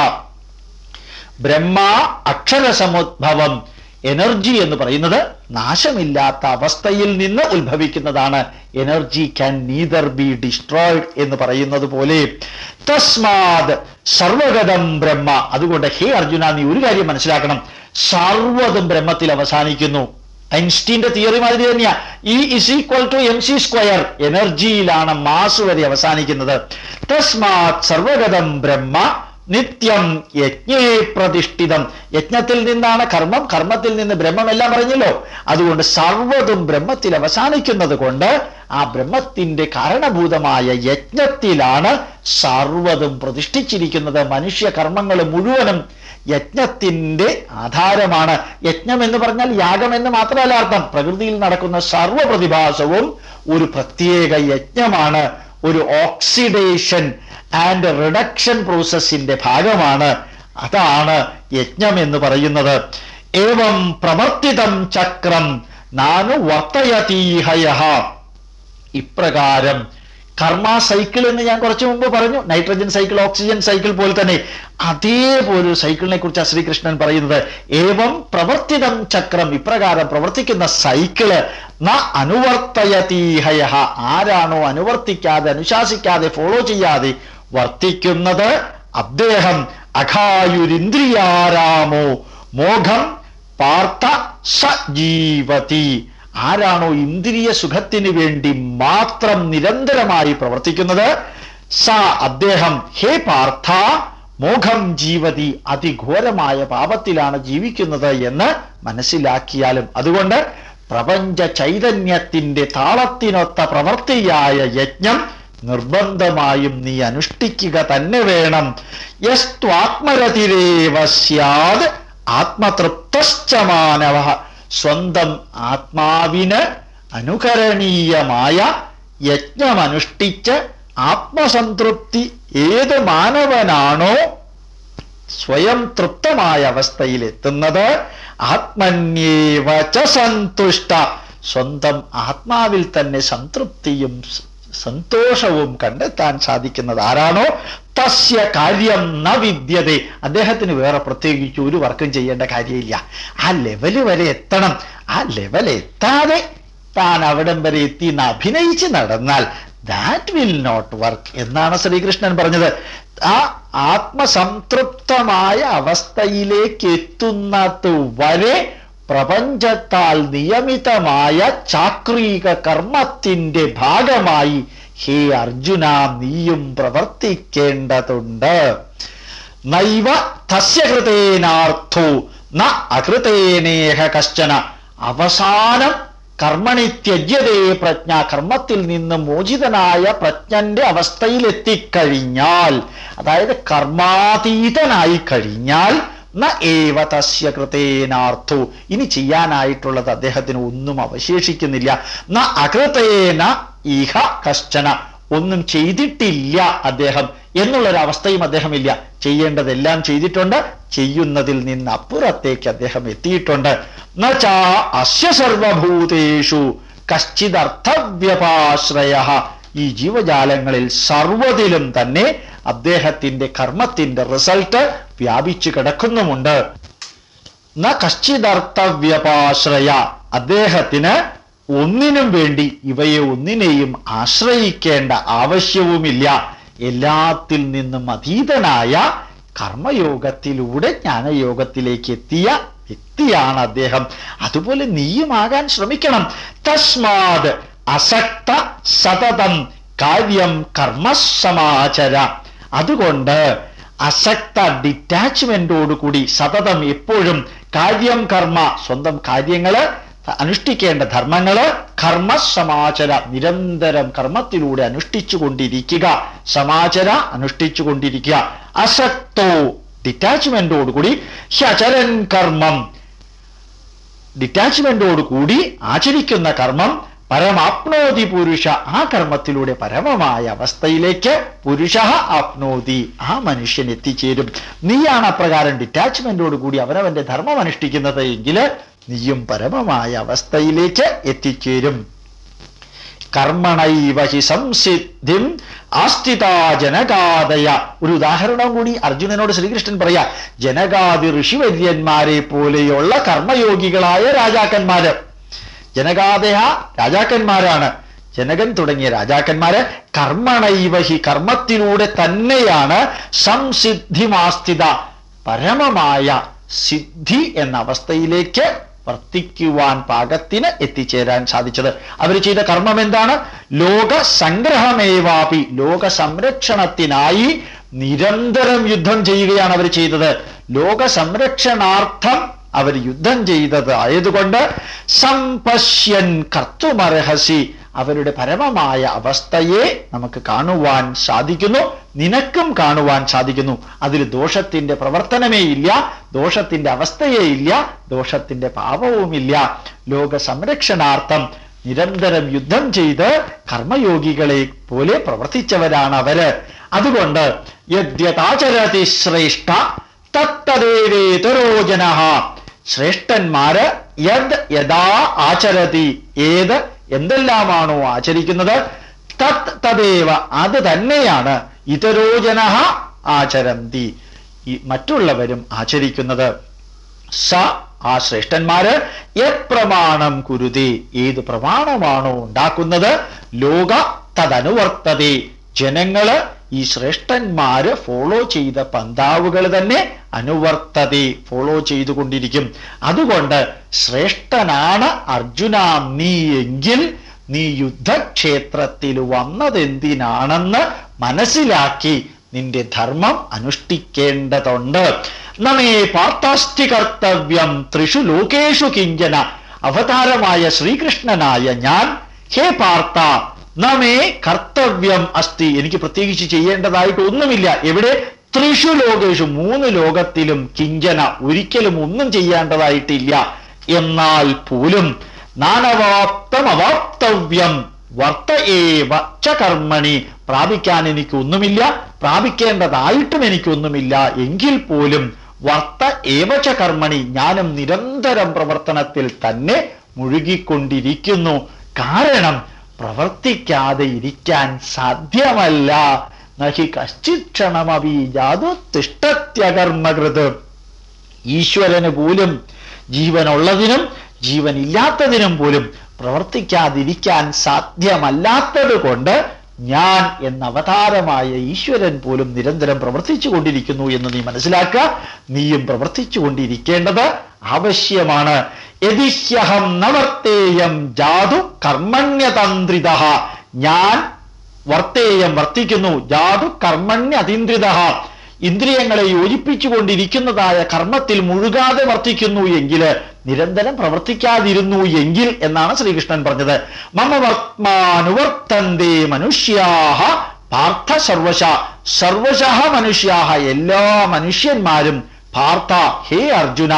ബ്രഹ്മ അക്ഷരസമുദ്ഭവം എനർജി എന്ന് പറയുന്നത് നാശമില്ലാത്ത അവസ്ഥയിൽ നിന്ന് ഉത്ഭവിക്കുന്നതാണ്. Energy can neither be destroyed എന്ന് പറയുന്നത് പോലെ. തസ്മാത് സർവഗതം ബ്രഹ്മ. അതുകൊണ്ട് ഹേ അർജുന നീ ഒരു കാര്യം മനസ്സിലാക്കണം. സർവതും ബ്രഹ്മത്തിൽ അവസാനിക്കുന്നു. ഐൻസ്റ്റീന്റെ തിയറി മാതിരി തന്നെയാ. E is equal to M C square എനർജിയിലാണ് mass വരെ അവസാനിക്കുന്നത്. തസ്മാത് സർവഗതം ബ്രഹ്മ നിത്യം യജ്ഞേ പ്രതിഷ്ഠിതം. യജ്ഞത്തിൽ നിന്നാണ് കർമ്മം കർമ്മത്തിൽ നിന്ന് ബ്രഹ്മം എല്ലാം പറഞ്ഞല്ലോ അതുകൊണ്ട് സർവതും ബ്രഹ്മത്തിൽ അവസാനിക്കുന്നത് കൊണ്ട് ആ ബ്രഹ്മത്തിന്റെ കാരണഭൂതമായ യജ്ഞത്തിലാണ് സർവതും പ്രതിഷ്ഠിച്ചിരിക്കുന്നത്. മനുഷ്യ കർമ്മങ്ങൾ മുഴുവനും യജ്ഞത്തിന്റെ ആധാരമാണ്. യജ്ഞം എന്ന് പറഞ്ഞാൽ യാഗം എന്ന് മാത്രമല്ല അർത്ഥം. പ്രകൃതിയിൽ നടക്കുന്ന സർവപ്രതിഭാസവും ഒരു പ്രത്യേക യജ്ഞമാണ്. ഒരു ഓക്സിഡേഷൻ ആൻഡ് റിഡക്ഷൻ പ്രോസസ്സിന്റെ ഭാഗമാണ്. അതാണ് യജ്ഞം എന്ന് പറയുന്നത്. ഏവം പ്രവർത്തിതം ചക്രം നാനു വർത്തയതീഹയ ഇപ്രകാരം കർമ്മ സൈക്കിൾ എന്ന് ഞാൻ കുറച്ചു മുമ്പ് പറഞ്ഞു. നൈട്രജൻ സൈക്കിൾ ഓക്സിജൻ സൈക്കിൾ പോലെ തന്നെ അതേപോലെ സൈക്കിളിനെ കുറിച്ച് ശ്രീകൃഷ്ണൻ പറയുന്നത്. ഏവം പ്രവർത്തിതം ചക്രം ഇപ്രകാരം പ്രവർത്തിക്കുന്ന സൈക്കിൾ ന അനുവർത്തയതീഹയ ആരാണോ അനുവർത്തിക്കാതെ അനുശാസിക്കാതെ ഫോളോ ചെയ്യാതെ വർത്തിക്കുന്നത് അദ്ദേഹം. അഘായുരിന്ദ്രിയാരാമോ. മോഘം പാർത്ഥ സജീവതി. ആരാണോ ഇന്ദ്രിയ സുഖത്തിന് വേണ്ടി മാത്രം നിരന്തരമായി പ്രവർത്തിക്കുന്നത്? സ അദ്ദേഹം ഹേ പാർത്ഥ മോഹം ജീവതി അതിഘോരമായ പാപത്തിലാണ് ജീവിക്കുന്നത് എന്ന് മനസ്സിലാക്കിയാലും അതുകൊണ്ട് പ്രപഞ്ച ചൈതന്യത്തിന്റെ താളത്തിനൊത്ത പ്രവൃത്തിയായ യജ്ഞം നിർബന്ധമായും നീ അനുഷ്ഠിക്കുക തന്നെ വേണം. യസ്ത്വാത്മരതിരേവ സ്യാത് ആത്മതൃപ്തശ്ച സ്വന്തം ആത്മാവിന് അനുകരണീയമായ യജ്ഞമനുഷ്ഠിച്ച് ആത്മസംതൃപ്തി ഏത് മാനവനാണോ സ്വയം തൃപ്തമായ അവസ്ഥയിൽ എത്തുന്നത് ആത്മന്യേവ ച സന്തുഷ്ട. സ്വന്തം ആത്മാവിൽ തന്നെ സംതൃപ്തിയും സന്തോഷവും കണ്ടെത്താൻ സാധിക്കുന്നത് ആരാണോ? തസ്യ കാര്യം ന വിദ്യത. അദ്ദേഹത്തിന് വേറെ പ്രത്യേകിച്ച് ഒരു വർക്കും ചെയ്യേണ്ട കാര്യമില്ല. ആ ലെവൽ വരെ എത്തണം. ആ ലെവൽ എത്താതെ താൻ അവിടം വരെ എത്തി എന്ന് അഭിനയിച്ച് നടന്നാൽ ദാറ്റ് വിൽ നോട്ട് വർക്ക് എന്നാണ് ശ്രീകൃഷ്ണൻ പറഞ്ഞത്. ആ ആത്മസംതൃപ്തമായ അവസ്ഥയിലേക്ക് എത്തുന്നത് വരെ പ്രപഞ്ചത്താൽ നിയമിതമായ ചാക്രീക കർമ്മത്തിന്റെ ഭാഗമായി ഹേ അർജുന നീയും പ്രവർത്തിക്കേണ്ടതുണ്ട്. നൈവ തസ്യ ന അകൃതേനേഹ കശ്ചന. അവസാനം കർമ്മണി ത്യജ്യതേ പ്രജ്ഞ കർമ്മത്തിൽ നിന്ന് മോചിതനായ പ്രജ്ഞന്റെ അവസ്ഥയിലെത്തിക്കഴിഞ്ഞാൽ അതായത് കർമാതീതനായി കഴിഞ്ഞാൽ ഏവ കൃതേനാർത്ഥോ. ഇനി ചെയ്യാനായിട്ടുള്ളത് അദ്ദേഹത്തിന് ഒന്നും അവശേഷിക്കുന്നില്ല. ന അകൃതേന ഇഹ കശ്ചന. ഒന്നും ചെയ്തിട്ടില്ല അദ്ദേഹം എന്നുള്ളൊരവസ്ഥയും അദ്ദേഹമില്ല. ചെയ്യേണ്ടതെല്ലാം ചെയ്തിട്ടുണ്ട്. ചെയ്യുന്നതിൽ നിന്ന് അപ്പുറത്തേക്ക് അദ്ദേഹം എത്തിയിട്ടുണ്ട്. സർവഭൂതേഷു. കശ്ചിദർത്ഥവ്യപാശ്രയ. ഈ ജീവജാലങ്ങളിൽ സർവതിലും തന്നെ അദ്ദേഹത്തിന്റെ കർമ്മത്തിന്റെ റിസൾട്ട് വ്യാപിച്ചു കിടക്കുന്നുമുണ്ട്. ന കശ്ചിദർത്ഥവ്യപാശ്രയ അദ്ദേഹത്തിന് ഒന്നിനും വേണ്ടി ഇവയെ ഒന്നിനെയും ആശ്രയിക്കേണ്ട ആവശ്യവുമില്ല. എല്ലാത്തിൽ നിന്നും അതീതനായ കർമ്മയോഗത്തിലൂടെ ജ്ഞാനയോഗത്തിലേക്ക് എത്തിയ വ്യക്തിയാണ് അദ്ദേഹം. അതുപോലെ നീയുമാകാൻ ശ്രമിക്കണം. തസ്മാത് അസക്ത സതതം കാര്യം കർമ്മസമാചര. അതുകൊണ്ട് അസക്ത ഡിറ്റാച്ച്മെന്റോടുകൂടി സതതം എപ്പോഴും കാര്യം കർമ്മ സ്വന്തം കാര്യങ്ങൾ അനുഷ്ഠിക്കേണ്ട ധർമ്മങ്ങൾ കർമ്മ സമാചര നിരന്തരം കർമ്മത്തിലൂടെ അനുഷ്ഠിച്ചു കൊണ്ടിരിക്കുക. സമാചര അനുഷ്ഠിച്ചു കൊണ്ടിരിക്കുക. അസക്തോ ഡിറ്റാച്ച്മെന്റോടുകൂടി ഹ്യചരൻ കർമ്മം. ഡിറ്റാച്ച്മെന്റോടുകൂടി ആചരിക്കുന്ന കർമ്മം പരമാപ്നോതി പുരുഷ. ആ കർമ്മത്തിലൂടെ പരമമായ അവസ്ഥയിലേക്ക് പുരുഷ ആപ്നോതി. ആ മനുഷ്യൻ എത്തിച്ചേരും. നീയാണ് അപ്രകാരം ഡിറ്റാച്ച്മെന്റോട് കൂടി അവനവന്റെ ധർമ്മം അനുഷ്ഠിക്കുന്നത് എങ്കിൽ നീയും പരമമായ അവസ്ഥയിലേക്ക് എത്തിച്ചേരും. കർമ്മണൈവ സംസിദ്ധിം ആസ്ഥിതാ ജനകാദയ. ഒരു ഉദാഹരണം കൂടി അർജുനനോട് ശ്രീകൃഷ്ണൻ പറയാ. ജനകാതി ഋഷിവര്യന്മാരെ പോലെയുള്ള കർമ്മയോഗികളായ രാജാക്കന്മാര്. ജനകാദയ രാജാക്കന്മാരാണ്. ജനകൻ തുടങ്ങിയ രാജാക്കന്മാര് കർമ്മണൈവഹി കർമ്മത്തിലൂടെ തന്നെയാണ് സംസിദ്ധിമാസ്ഥിത പരമമായ സിദ്ധി എന്ന അവസ്ഥയിലേക്ക് വർത്തിക്കുവാൻ പാകത്തിന് എത്തിച്ചേരാൻ സാധിച്ചത്. അവർ ചെയ്ത കർമ്മം എന്താണ്? ലോക സംഗ്രഹമേവാപി ലോക സംരക്ഷണത്തിനായി നിരന്തരം യുദ്ധം ചെയ്യുകയാണ് അവർ ചെയ്തത്. ലോക സംരക്ഷണാർത്ഥം അവർ യുദ്ധം ചെയ്തത് ആയതുകൊണ്ട് സംപശ്യൻ കർത്തുമർഹസി അവരുടെ പരമമായ അവസ്ഥയെ നമുക്ക് കാണുവാൻ സാധിക്കുന്നു നിനക്കും കാണുവാൻ സാധിക്കുന്നു. അതിൽ ദോഷത്തിന്റെ പ്രവർത്തനമേ ഇല്ല ദോഷത്തിന്റെ അവസ്ഥയേ ഇല്ല ദോഷത്തിന്റെ പാപവുമില്ല ലോക സംരക്ഷണാർത്ഥം നിരന്തരം യുദ്ധം ചെയ്ത് കർമ്മയോഗികളെ പോലെ പ്രവർത്തിച്ചവരാണ് അവർ. അതുകൊണ്ട് യദ്യതാചരതി ശ്രേഷ്ഠ തത്തദേവേതരോജന ശ്രേഷ്ഠന്മാര് യദ് യഥാ ആചരതി ഏത് എന്തെല്ലാമാണോ ആചരിക്കുന്നത് തത് തദേവ അത് തന്നെയാണ്. ഇതരോജന ആചരന്തി. മറ്റുള്ളവരും ആചരിക്കുന്നത്. സ ആ ശ്രേഷ്ഠന്മാര് പ്രമാണം കുരുതി ഏത് പ്രമാണമാണോ ഉണ്ടാക്കുന്നത് ലോക തദനുവർത്തതി. ജനങ്ങൾ ഈ ശ്രേഷ്ഠന്മാര് ഫോളോ ചെയ്ത പന്താവുകൾ തന്നെ അനുവർത്തതി ഫോളോ ചെയ്തുകൊണ്ടിരിക്കും. അതുകൊണ്ട് ശ്രേഷ്ഠനാണ് അർജുന നീ എങ്കിൽ നീ യുദ്ധക്ഷേത്രത്തിൽ വന്നതെന്തിനാണെന്ന് മനസ്സിലാക്കി നിന്റെ ധർമ്മം അനുഷ്ഠിക്കേണ്ടതുണ്ട്. നമേ പാർത്ഥാസ്തി കർത്തവ്യം ത്രിഷു ലോകേഷു കിഞ്ചന. അവതാരമായ ശ്രീകൃഷ്ണനായ ഞാൻ. ഹേ പാർത്ത നമേ കർത്തവ്യം അസ്തി. എനിക്ക് പ്രത്യേകിച്ച് ചെയ്യേണ്ടതായിട്ട് ഒന്നുമില്ല. എവിടെ? ത്രിഷു ലോകേഷു. മൂന്ന് ലോകത്തിലും കിഞ്ചന. ഒരിക്കലും ഒന്നും ചെയ്യേണ്ടതായിട്ടില്ല. എന്നാൽ പോലും നാനവാപ്തമവാപ്തവ്യം വർത്ത ഏവ ച കർമ്മണി. പ്രാപിക്കാൻ എനിക്കൊന്നുമില്ല. പ്രാപിക്കേണ്ടതായിട്ടും എനിക്കൊന്നുമില്ല. എങ്കിൽ പോലും വർത്ത ഏവച കർമ്മണി. ഞാനും നിരന്തരം പ്രവർത്തനത്തിൽ തന്നെ മുഴുകിക്കൊണ്ടിരിക്കുന്നു. കാരണം പ്രവർത്തിക്കാതെ ഇരിക്കാൻ സാധ്യമല്ല. നഹി കശ്ചിക്ഷണമവി ജാതുത്തിഷ്ടത്യകർമ്മകൃത് ജാതു തിഷ്ടത്യകർമ്മകൃത്. ഈശ്വരന് പോലും ജീവനുള്ളതിനും ജീവനില്ലാത്തതിനും പോലും പ്രവർത്തിക്കാതിരിക്കാൻ സാധ്യമല്ലാത്തത് കൊണ്ട് ഞാൻ എന്ന അവതാരമായ ഈശ്വരൻ പോലും നിരന്തരം പ്രവർത്തിച്ചു കൊണ്ടിരിക്കുന്നു എന്ന് നീ മനസ്സിലാക്കുക. നീയും പ്രവർത്തിച്ചു കൊണ്ടിരിക്കേണ്ടത് ആവശ്യമാണ്. യതിഹ്യഹം നവർത്തേയം ജാതു കർമ്മണ്യതന്ത്രിത. ഞാൻ വർത്തേയം വർത്തിക്കുന്നു. ജാതു കർമ്മണ്യ അതീന്ദ്രിത ഇന്ദ്രിയങ്ങളെ യോജിപ്പിച്ചുകൊണ്ടിരിക്കുന്നതായ കർമ്മത്തിൽ മുഴുകാതെ വർത്തിക്കുന്നു എങ്കിൽ നിരന്തരം പ്രവർത്തിക്കാതിരുന്നു എങ്കിൽ എന്നാണ് ശ്രീകൃഷ്ണൻ പറഞ്ഞത്. മമ വർത്തമാനുവർത്തന്തേ മനുഷ്യാഹ പാർത്ഥ സർവശ. സർവശ മനുഷ്യാഹ എല്ലാ മനുഷ്യന്മാരും പാർത്ഥ ഹേ അർജുന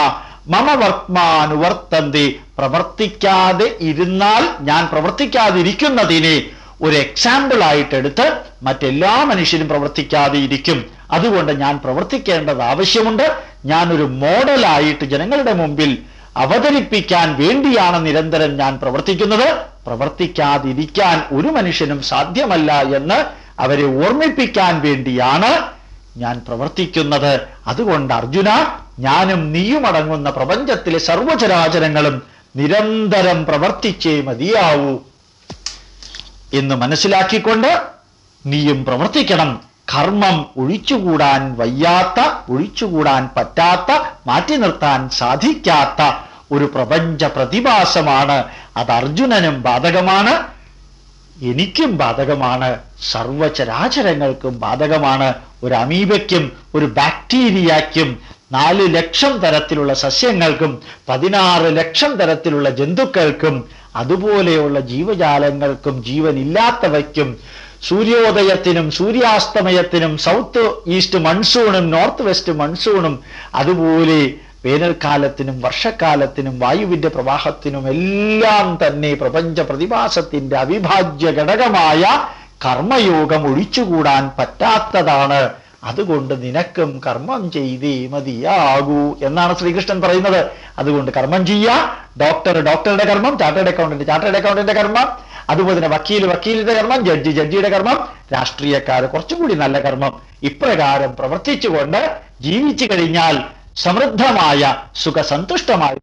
മമ വർത്തമാനുവർത്തന്തി പ്രവർത്തിക്കാതെ ഇരുന്നാൽ ഞാൻ പ്രവർത്തിക്കാതിരിക്കുന്നതിനെ ഒരു എക്സാമ്പിൾ ആയിട്ടെടുത്ത് മറ്റെല്ലാ മനുഷ്യരും പ്രവർത്തിക്കാതെ ഇരിക്കും. അതുകൊണ്ട് ഞാൻ പ്രവർത്തിക്കേണ്ടത് ആവശ്യമുണ്ട്. ഞാനൊരു മോഡലായിട്ട് ജനങ്ങളുടെ മുമ്പിൽ അവതരിപ്പിക്കാൻ വേണ്ടിയാണ് നിരന്തരം ഞാൻ പ്രവർത്തിക്കുന്നത്. പ്രവർത്തിക്കാതിരിക്കാൻ ഒരു മനുഷ്യനും സാധ്യമല്ല എന്ന് അവരെ ഓർമ്മിപ്പിക്കാൻ വേണ്ടിയാണ് ഞാൻ പ്രവർത്തിക്കുന്നത്. അതുകൊണ്ട് അർജുന ഞാനും നീയുമടങ്ങുന്ന പ്രപഞ്ചത്തിലെ സർവചരാചരങ്ങളും നിരന്തരം പ്രവർത്തിച്ചേ മതിയാവൂ എന്ന് മനസ്സിലാക്കിക്കൊണ്ട് നീയും പ്രവർത്തിക്കണം. കർമ്മം ഒഴിച്ചുകൂടാൻ വയ്യാത്ത ഒഴിച്ചുകൂടാൻ പറ്റാത്ത മാറ്റി നിർത്താൻ സാധിക്കാത്ത ഒരു പ്രപഞ്ച പ്രതിഭാസമാണ്. അത് അർജുനനും ബാധകമാണ് എനിക്കും ബാധകമാണ് സർവചരാചരങ്ങൾക്കും ബാധകമാണ് ഒരു അമീബയ്ക്കും ഒരു ബാക്ടീരിയയ്ക്കും നാല് ലക്ഷം തരത്തിലുള്ള സസ്യങ്ങൾക്കും പതിനാറ് ലക്ഷം തരത്തിലുള്ള ജന്തുക്കൾക്കും അതുപോലെയുള്ള ജീവജാലങ്ങൾക്കും ജീവനില്ലാത്തവയ്ക്കും സൂര്യോദയത്തിനും സൂര്യാസ്തമയത്തിനും സൗത്ത് ഈസ്റ്റ് മൺസൂണും നോർത്ത് വെസ്റ്റ് മൺസൂണും അതുപോലെ വേനൽക്കാലത്തിനും വർഷക്കാലത്തിനും വായുവിന്റെ പ്രവാഹത്തിനും എല്ലാം തന്നെ പ്രപഞ്ച പ്രതിഭാസത്തിന്റെ അവിഭാജ്യ ഘടകമായ കർമ്മയോഗം ഒഴിച്ചുകൂടാൻ പറ്റാത്തതാണ് അതുകൊണ്ട് നിനക്കും കർമ്മം ചെയ്തേ മതിയാകൂ എന്നാണ് ശ്രീകൃഷ്ണൻ പറയുന്നത്. അതുകൊണ്ട് കർമ്മം ചെയ്യുക ഡോക്ടർ ഡോക്ടറുടെ കർമ്മം ചാർട്ടേഡ് അക്കൗണ്ടന്റ് ചാർട്ടേഡ് അക്കൗണ്ടന്റ് കർമ്മം. അതുപോലെ തന്നെ വക്കീൽ വക്കീലിന്റെ കർമ്മം ജഡ്ജി ജഡ്ജിയുടെ കർമ്മം. രാഷ്ട്രീയക്കാർ കുറച്ചും കൂടി നല്ല കർമ്മം. ഇപ്രകാരം പ്രവർത്തിച്ചുകൊണ്ട് ജീവിച്ചു കഴിഞ്ഞാൽ സമൃദ്ധമായ സുഖസന്തുഷ്ടമായ